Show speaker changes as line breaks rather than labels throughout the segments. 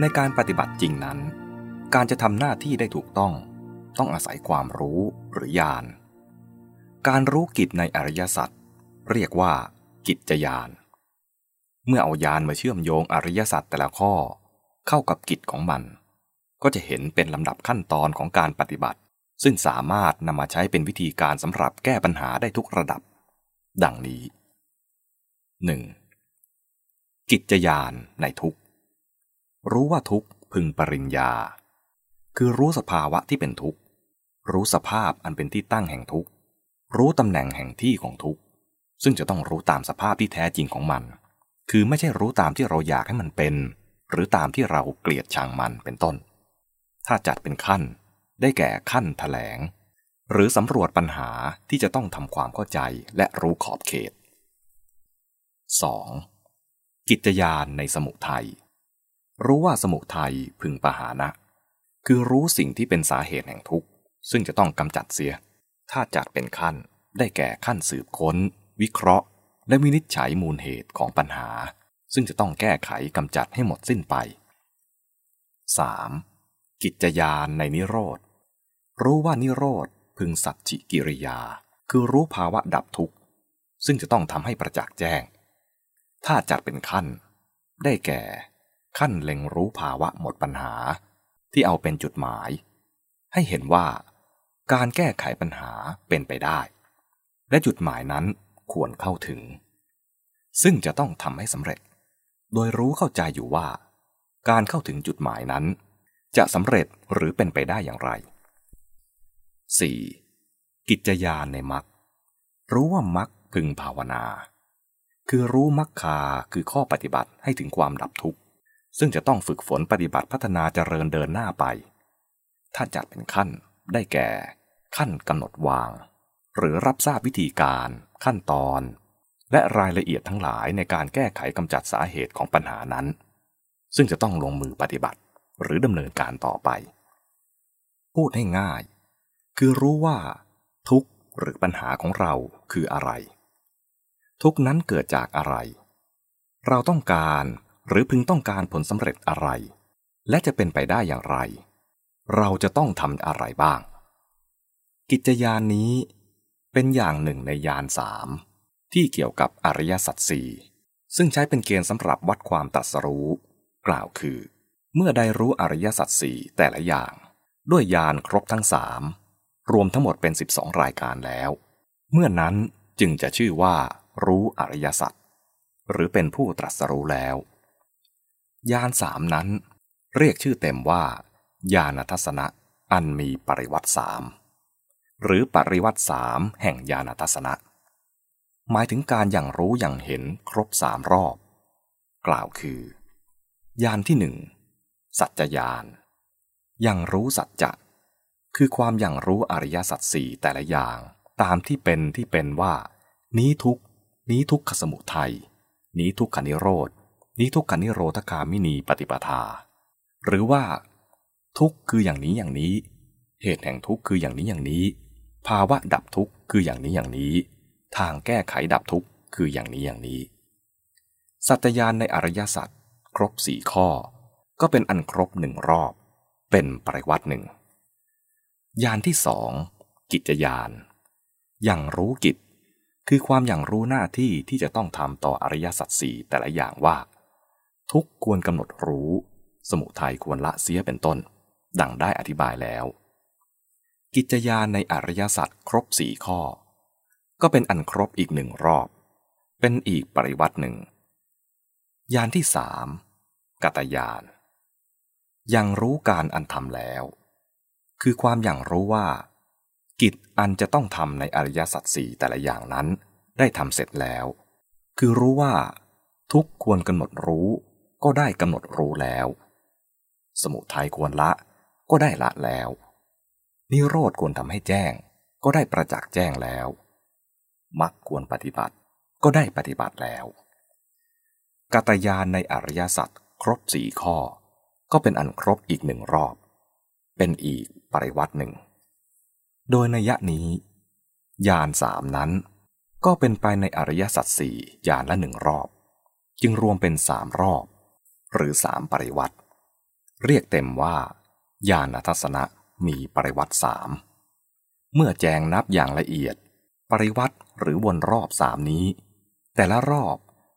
ในการปฏิบัติจริงนั้น การจะทำหน้าที่ได้ถูกต้อง ต้องอาศัยความรู้หรือญาณ การรู้กิจในอริยสัจเรียกว่า กิจญาณ เมื่อเอาญาณมาเชื่อมโยงอริยสัจแต่ละข้อเข้ากับกิจของมัน ก็จะเห็นเป็นลำดับขั้นตอนของการปฏิบัติ ซึ่งสามารถนำมาใช้เป็นวิธีการสำหรับแก้ปัญหาได้ทุกระดับ ดังนี้ 1. กิจญาณในทุก รู้ว่าทุกพึงปริญญา คือรู้สภาวะที่เป็นทุกข์ รู้สภาพอันเป็นที่ตั้งแห่งทุกข์ รู้ตำแหน่งแห่งที่ของทุกข์ ซึ่งจะต้องรู้ตามสภาพที่แท้จริงของมัน คือไม่ใช่รู้ตามที่เราอยากให้มันเป็น หรือตามที่เราเกลียดชังมันเป็นต้น ถ้าจัดเป็นขั้น ได้แก่ขั้นแถลง หรือสำรวจปัญหาที่จะต้องทำความเข้าใจและรู้ขอบเขต 2. กิจยานในสมุทัย รู้ว่าสมุทัยพึงปหานะ คือรู้สิ่งที่เป็นสาเหตุแห่งทุกข์ ซึ่งจะต้องกำจัดเสีย ถ้าจัดเป็นขั้นได้แก่ขั้นสืบค้น วิเคราะห์ และวินิจฉัยมูลเหตุของปัญหา ซึ่งจะต้องแก้ไขกำจัดให้หมดสิ้นไป 3. กิจยานในนิโรธ รู้ว่านิโรธพึงสัจจิกิริยา คือรู้ภาวะดับทุกข์ ซึ่งจะต้องทำให้ประจักษ์แจ้ง ถ้าจัดเป็นขั้น ได้แก่ ขั้นเล็งรู้ภาวะหมดปัญหา ที่เอาเป็นจุดหมาย ให้เห็นว่า การแก้ไขปัญหาเป็นไปได้ และจุดหมายนั้นควรเข้าถึง ซึ่งจะต้องทำให้สำเร็จ โดยรู้เข้าใจอยู่ว่า การเข้าถึงจุดหมายนั้น จะสำเร็จหรือเป็นไปได้อย่างไร 4. กิจยานในมรรครู้ว่ามรรคพึงภาวนา คือรู้มรรคาคือข้อปฏิบัติให้ถึงความดับทุกข์ ซึ่งจะต้องฝึกฝนปฏิบัติพัฒนาเจริญเดินหน้าไป ถ้าจัดเป็นขั้นได้แก่ ขั้นกำหนดวาง หรือรับทราบวิธีการ ขั้นตอน และรายละเอียดทั้งหลายในการแก้ไขกำจัดสาเหตุของปัญหานั้น ซึ่งจะต้องลงมือปฏิบัติหรือดำเนินการต่อไป พูดให้ง่าย คือรู้ว่า ทุกข์หรือปัญหาของเราคืออะไร ทุกนั้นเกิดจากอะไร เราต้องการ หรือพึงต้องการผลสำเร็จอะไร และจะเป็นไปได้อย่างไร เราจะต้องทำอะไรบ้าง กิจยานนี้เป็นอย่างหนึ่งในยานสามที่เกี่ยวกับอริยสัจสี่ซึ่งใช้เป็นเกณฑ์สำหรับวัดความตัดสรู้ กล่าวคือ เมื่อได้รู้อริยสัจสี่แต่ละอย่าง ด้วยยานครบทั้งสามรวมทั้งหมดเป็น 12 รายการแล้ว เมื่อนั้นจึงจะชื่อว่ารู้อริยสัจหรือเป็นผู้ตรัสรู้แล้ว ยานสามนั้น เรียกชื่อเต็มว่าญาณทัศนะอันมีปริวัติสามหรือปริวัติสามแห่งญาณทัศนะ หมายถึงการอย่างรู้อย่างเห็นครบสามรอบ กล่าวคือญาณที่หนึ่งสัจจญาณอย่างรู้สัจจะคือความอย่างรู้อริยสัจสี่แต่ละอย่างตามที่เป็นที่เป็นว่า นี้ทุกนี้ทุกขสมุทัยนี้ทุกขนิโรธ นิทุกขานิโรธคามินีปฏิปทา หรือว่า ทุกคืออย่างนี้อย่างนี้ เหตุแห่งทุกคืออย่างนี้อย่างนี้ ภาวะดับทุกคืออย่างนี้อย่างนี้ ทางแก้ไขดับทุกคืออย่างนี้อย่างนี้ สัตยานในอริยสัจครบสี่ข้อ ก็เป็นอันครบหนึ่งรอบ เป็นปริวัติหนึ่งยานที่สองกิจยานอย่างรู้กิจ คือความอย่างรู้หน้าที่ที่จะต้องทำต่ออริยสัจสี่แต่ละอย่างว่า ทุกควรกำหนดรู้ สมุทัยควรละเสียเป็นต้น ดังได้อธิบายแล้ว กิจยาในอริยสัจครบสี่ข้อ ก็เป็นอันครบอีกหนึ่งรอบ เป็นอีกปริวัติหนึ่ง ยานที่สามกัตยาน ยังรู้การอันทำแล้ว คือความอย่างรู้ว่า กิจอันจะต้องทำในอริยสัจสี่แต่ละอย่างนั้นได้ทำเสร็จแล้ว คือรู้ว่าทุกควรกำหนดรู้ ก็ได้กำหนดรู้แล้ว สมุทัยควรละก็ได้ละแล้ว นิโรธควรทำให้แจ้ง ก็ได้ประจักษ์แจ้งแล้วมรรคควรปฏิบัติก็ได้ปฏิบัติแล้วกัตยานในอริยสัจครบสี่ข้อ ก็เป็นอันครบอีกหนึ่งรอบ เป็นอีกปริวัติหนึ่ง โดยในยะนี้ ยานสามนั้น ก็เป็นไปในอริยสัจสี่ยานละหนึ่งรอบ จึงรวมเป็นสามรอบ หรือสามปริวัติ เรียกเต็มว่า ญาณทัศนะมีปริวัติสามเมื่อแจงนับอย่างละเอียด ปริวัติหรือวนรอบสามนี้ แต่ละรอบ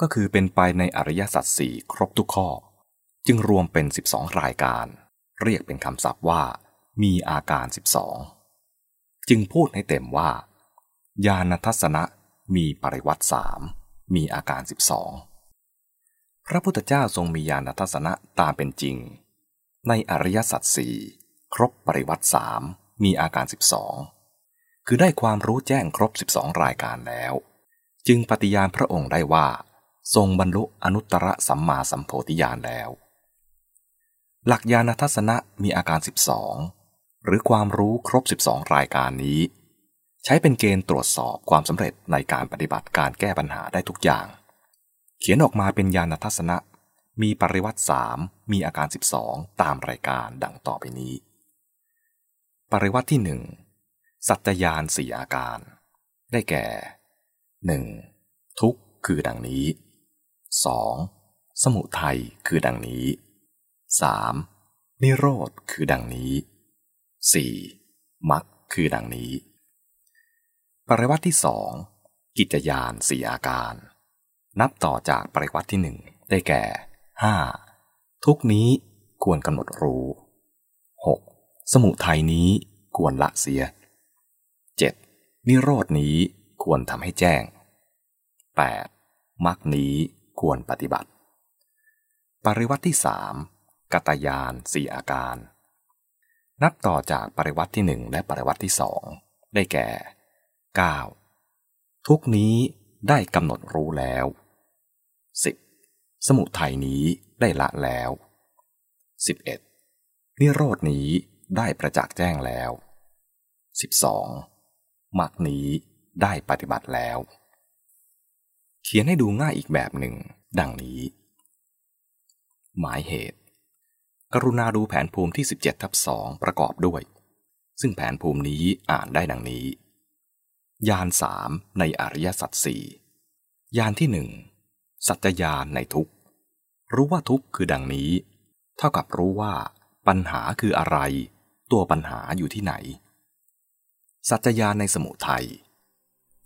ก็คือเป็นไปในอริยสัจสี่ครบทุกข้อ จึงรวมเป็น 12 รายการ เรียกเป็นคำศัพท์ว่า มีอาการ 12 จึงพูดให้เต็มว่า ญาณทัศนะมีปริวัติสามมีอาการ 12 พระพุทธเจ้าทรงมีญาณทัศนะตามเป็นจริง ในอริยสัจสี่ครบปริวัติสามมีอาการ 12 คือได้ความรู้แจ้งครบ 12 รายการแล้ว จึงปฏิญาณพระองค์ได้ว่า ทรงบรรลุอนุตตรสัมมาสัมโพธิญาณแล้ว หลักญาณทัศนะมีอาการ 12 หรือความรู้ครบ 12 รายการนี้ ใช้เป็นเกณฑ์ตรวจสอบความสำเร็จในการปฏิบัติการแก้ปัญหาได้ทุกอย่าง เขียนออกมาเป็นญาณทัศนะ มีปริวัติสามมีอาการ 12 ตามรายการดังต่อไปนี้ ปริวัติที่หนึ่งสัจญาณสี่อาการ ได้แก่ 1. ทุกข์คือดังนี้ 2. สมุทัยคือดังนี้ 3. นิโรธคือดังนี้ 4. มรรคคือดังนี้ ปริวัติที่สองกิจยานสี่อาการ นับต่อจากปริวัติที่หนึ่งได้แก่ 5. ทุกนี้ควรกำหนดรู้ 6. สมุทัยนี้ควรละเสีย 7. นิโรดนี้ควรทำให้แจ้ง 8. มรรคนี้ควรปฏิบัติ ปริวัติที่สามกตยานสี่อาการ นับต่อจากปริวัติที่หนึ่งและปริวัติที่สองได้แก่ 9. ทุกนี้ได้กำหนดรู้แล้ว สมุทัยนี้ได้ละแล้ว 11. นิโรดนี้ได้ประจักษ์แจ้งแล้ว 12. มรรคนี้ได้ปฏิบัติแล้ว เขียนให้ดูง่ายอีกแบบหนึ่ง ดังนี้ หมายเหตุ กรุณาดูแผนภูมิที่ 17ทับสองประกอบด้วย ซึ่งแผนภูมินี้อ่านได้ดังนี้ ยานสามในอริยสัจสี่ยานที่หนึ่งสัจญานในทุก รู้ว่าทุกข์คือดังนี้ เท่ากับรู้ว่า ปัญหาคืออะไร ตัวปัญหาอยู่ที่ไหน สัจญาในสมุทัย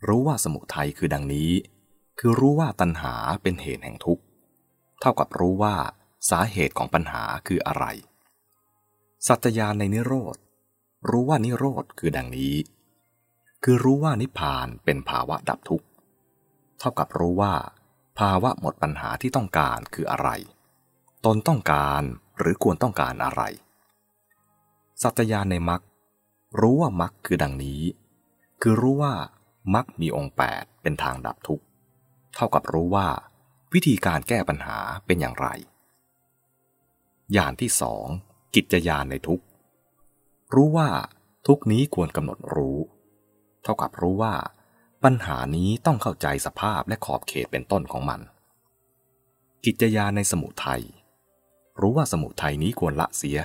รู้ว่าสมุทัยคือดังนี้ คือรู้ว่าตัณหาเป็นเหตุแห่งทุกข์ เท่ากับรู้ว่า สาเหตุของปัญหาคืออะไร สัจญาในนิโรธ รู้ว่านิโรธคือดังนี้ คือรู้ว่านิพพานเป็นภาวะดับทุกข์ เท่ากับรู้ว่า ภาวะหมดปัญหาที่ต้องการคืออะไร ตนต้องการหรือควรต้องการอะไร สัจญาในมรรครู้ว่ามรรคคือดังนี้ คือรู้ว่ามรรคมีองค์แปดเป็นทางดับทุกข์ เท่ากับรู้ว่า วิธีการแก้ปัญหาเป็นอย่างไรญาณที่สองกิจยานในทุกรู้ว่าทุกนี้ควรกำหนดรู้ เท่ากับรู้ว่า ปัญหานี้ต้องเข้าใจสภาพและขอบเขตเป็นต้นของมัน กิจยานในสมุทัยรู้ว่าสมุทัยนี้ควรละเสีย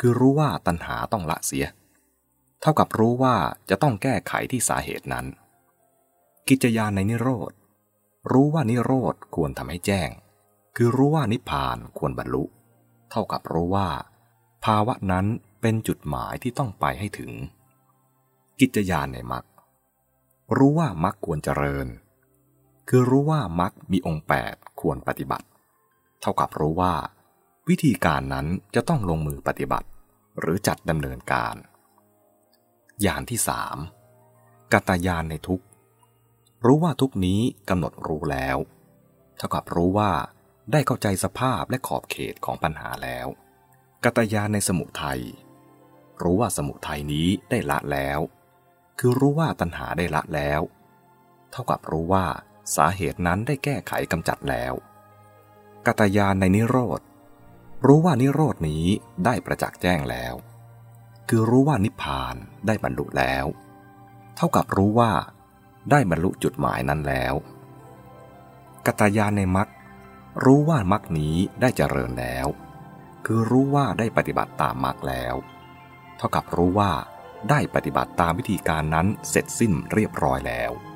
คือรู้ว่าตัณหาต้องละเสีย เท่ากับรู้ว่าจะต้องแก้ไขที่สาเหตุนั้น กิจยานในนิโรธ รู้ว่านิโรธควรทำให้แจ้ง คือรู้ว่านิพพานควรบรรลุ เท่ากับรู้ว่า ภาวะนั้นเป็นจุดหมายที่ต้องไปให้ถึง กิจยานในมรรค รู้ว่ามรรควรเจริญ คือรู้ว่ามรรคมีองค์แปดควรปฏิบัติ เท่ากับรู้ว่า วิธีการนั้นจะต้องลงมือปฏิบัติ หรือจัดดำเนินการยานที่สามกัตยานในทุกรู้ว่าทุกนี้กำหนดรู้แล้ว เท่ากับรู้ว่าได้เข้าใจสภาพและขอบเขตของปัญหาแล้วกัตยานในสมุทัยรู้ว่าสมุทัยนี้ได้ละแล้ว คือรู้ว่าตัณหาได้ละแล้ว เท่ากับรู้ว่าสาเหตุนั้นได้แก้ไขกำจัดแล้วกัตยาในนิโรธ รู้ว่านิโรธนี้ได้ประจักษ์แจ้งแล้ว คือรู้ว่านิพพานได้บรรลุแล้ว เท่ากับรู้ว่า ได้บรรลุจุดหมายนั้นแล้วกัตยาในมรรครู้ว่ามรรคนี้ได้เจริญแล้ว คือรู้ว่าได้ปฏิบัติตามมรรคแล้ว เท่ากับรู้ว่า ได้ปฏิบัติตามวิธีการนั้นเสร็จสิ้นเรียบร้อยแล้ว